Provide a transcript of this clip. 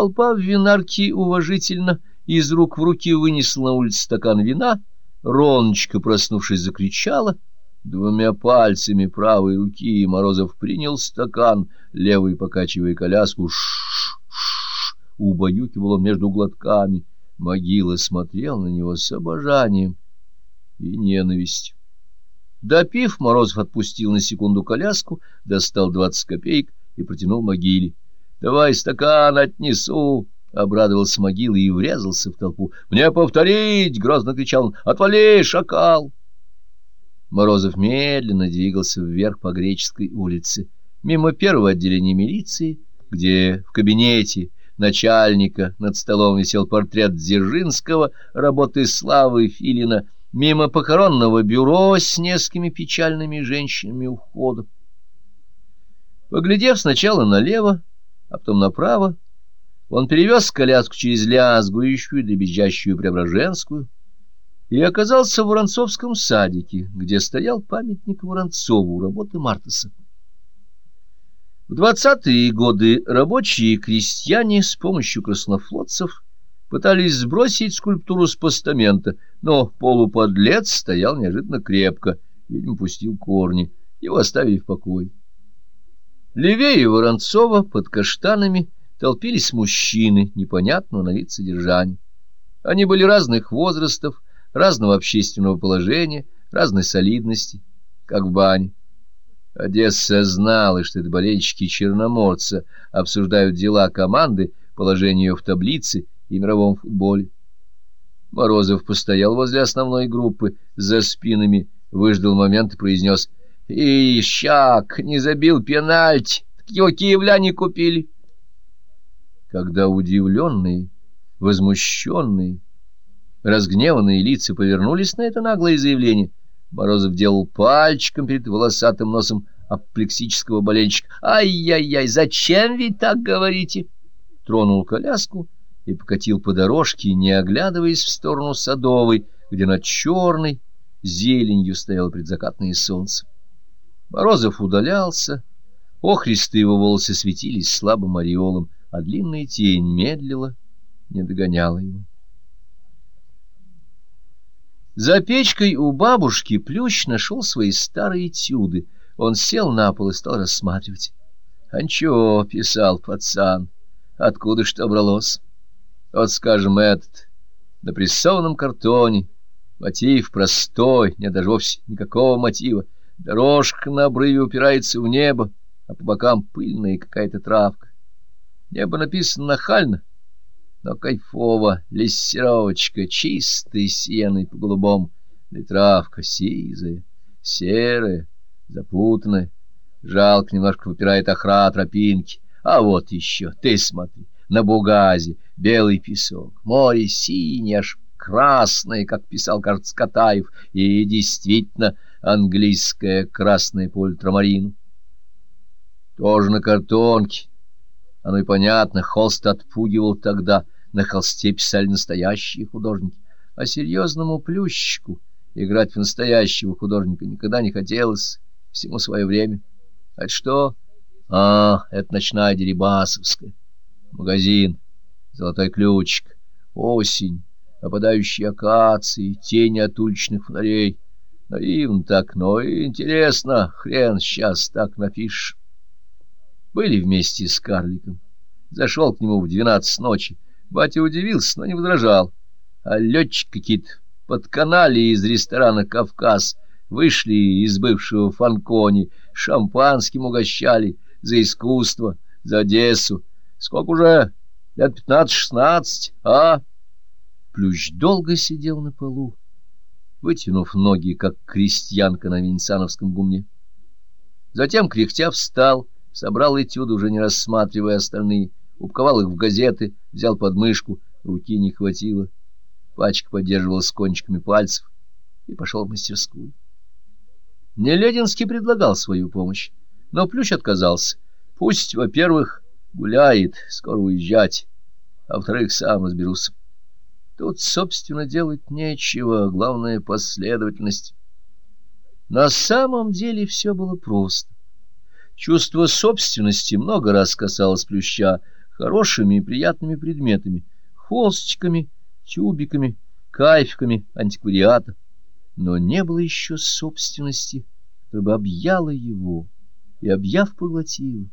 Толпа в винарке уважительно из рук в руки вынесла на улицу стакан вина, Роночка, проснувшись, закричала. Двумя пальцами правой руки Морозов принял стакан, левой покачивая коляску, ш-ш-ш, убаюкивал он между глотками. Могила смотрел на него с обожанием и ненавистью. Допив, Морозов отпустил на секунду коляску, достал двадцать копеек и протянул могиле. — Давай стакан отнесу! — обрадовался могила и врезался в толпу. — Мне повторить! — грозно кричал он. — Отвали, шакал! Морозов медленно двигался вверх по Греческой улице, мимо первого отделения милиции, где в кабинете начальника над столом висел портрет Дзержинского, работы Славы Филина, мимо похоронного бюро с несколькими печальными женщинами у входа. Поглядев сначала налево, а потом направо, он перевез коляску через лязгующую, дребезжащую Преображенскую и оказался в Воронцовском садике, где стоял памятник Воронцову работы Мартаса. В двадцатые годы рабочие и крестьяне с помощью краснофлотцев пытались сбросить скульптуру с постамента, но полуподлец стоял неожиданно крепко, видимо, пустил корни, его оставили в покое. Левее Воронцова под каштанами толпились мужчины непонятного на вид содержания. Они были разных возрастов, разного общественного положения, разной солидности, как в бане. Одесса знала, что это болельщики Черноморца обсуждают дела команды, положение ее в таблице и мировом футболе. Морозов постоял возле основной группы, за спинами, выждал момент и произнес — и щак не забил пенальти, его киевляне купили. Когда удивленные, возмущенные, разгневанные лица повернулись на это наглое заявление, Морозов делал пальчиком перед волосатым носом апплексического болельщика. «Ай-яй-яй, зачем вы так говорите?» Тронул коляску и покатил по дорожке, не оглядываясь в сторону Садовой, где над черной зеленью стояло предзакатное солнце. Морозов удалялся, охристые его волосы светились слабым ореолом, а длинная тень медлила, не догоняла его. За печкой у бабушки Плющ нашел свои старые этюды. Он сел на пол и стал рассматривать. «Анчо», — писал пацан, — «откуда что бралось?» Вот, скажем, этот, на прессованном картоне, мотив простой, нет даже вовсе никакого мотива, Дорожка на обрыве упирается в небо, а по бокам пыльная какая-то травка. Небо написано нахально, но кайфово, лессировочка, чистой сеной по голубому, да травка сизая, серая, запутанная. Жалко немножко выпирает охра тропинки. А вот еще, ты смотри, на бугазе белый песок, море синее, аж красное, как писал, кажется, Катаев, и действительно английское красное по ультрамарину. Тоже на картонке. Оно и понятно, холст отпугивал тогда, на холсте писали настоящие художники. А серьезному плющику играть в настоящего художника никогда не хотелось, всему свое время. А что? А, это ночная Дерибасовская. Магазин, золотой ключик, осень, опадающие акации, тени от уличных фонарей — Наивно так, но интересно, хрен сейчас так напишешь. Были вместе с карликом. Зашел к нему в двенадцать ночи. Батя удивился, но не возражал. А летчик какие-то подканали из ресторана «Кавказ», вышли из бывшего Фанкони, шампанским угощали за искусство, за Одессу. Сколько уже? Лет пятнадцать-шестнадцать, а? Плющ долго сидел на полу вытянув ноги, как крестьянка на венециановском гумне. Затем, кряхтя, встал, собрал этюды, уже не рассматривая остальные, упаковал их в газеты, взял подмышку, руки не хватило. Пачка поддерживалась кончиками пальцев и пошел в мастерскую. Нелединский предлагал свою помощь, но Плющ отказался. Пусть, во-первых, гуляет, скоро уезжать, а во-вторых, сам разберусь. Тут, собственно, делать нечего, главное — последовательность. На самом деле все было просто. Чувство собственности много раз касалось Плюща, хорошими и приятными предметами, холстиками, тюбиками, кайфиками антиквариата, но не было еще собственности, которая бы объяла его и, объяв, поглотила.